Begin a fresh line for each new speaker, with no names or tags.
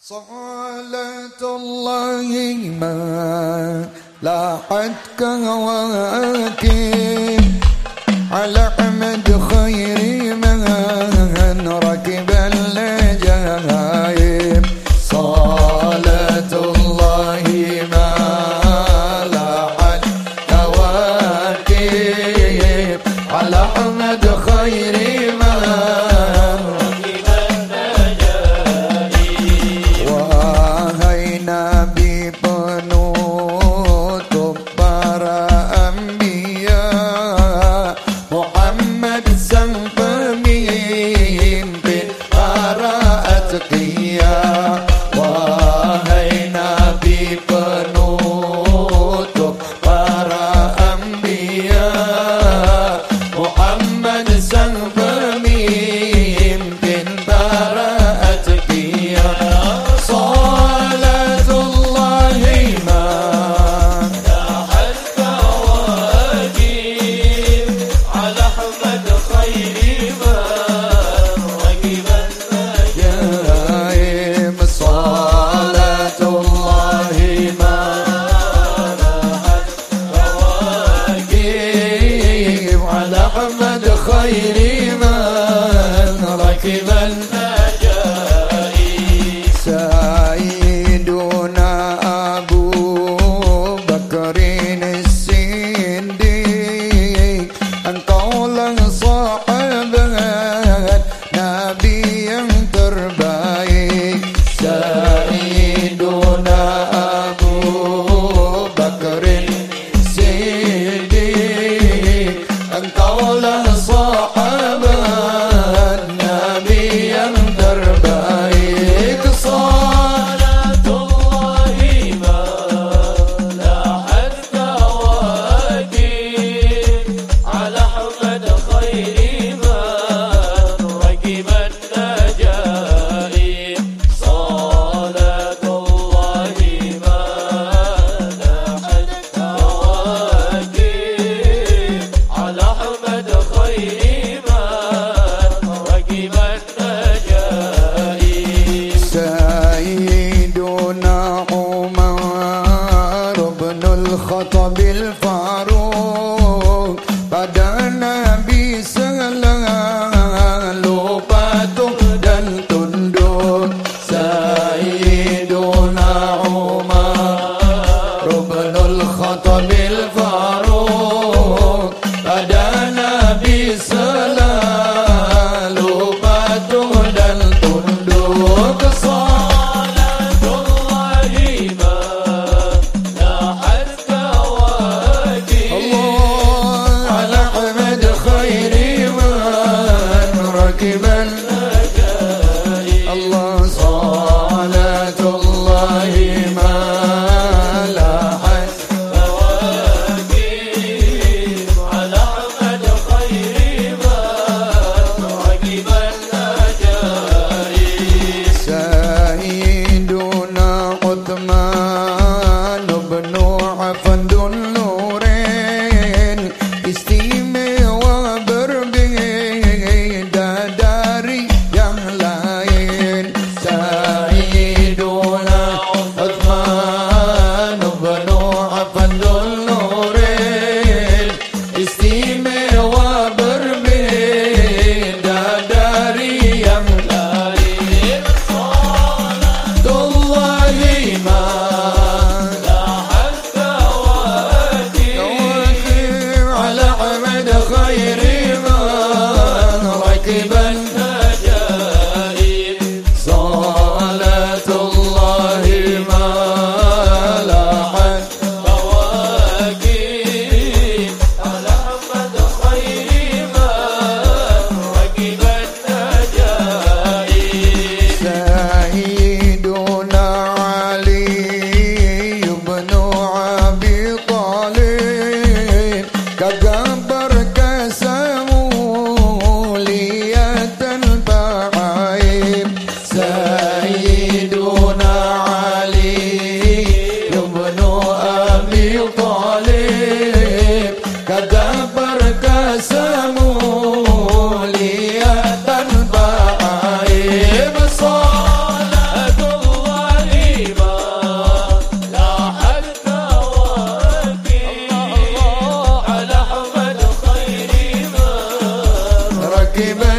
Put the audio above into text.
صلاة الله ما لاحت كواكب على أحمد خير من ركب الجايب. صلاة الله ما لاحت كواكب على أحمد خير
Nil Fahd
Cristina. give up.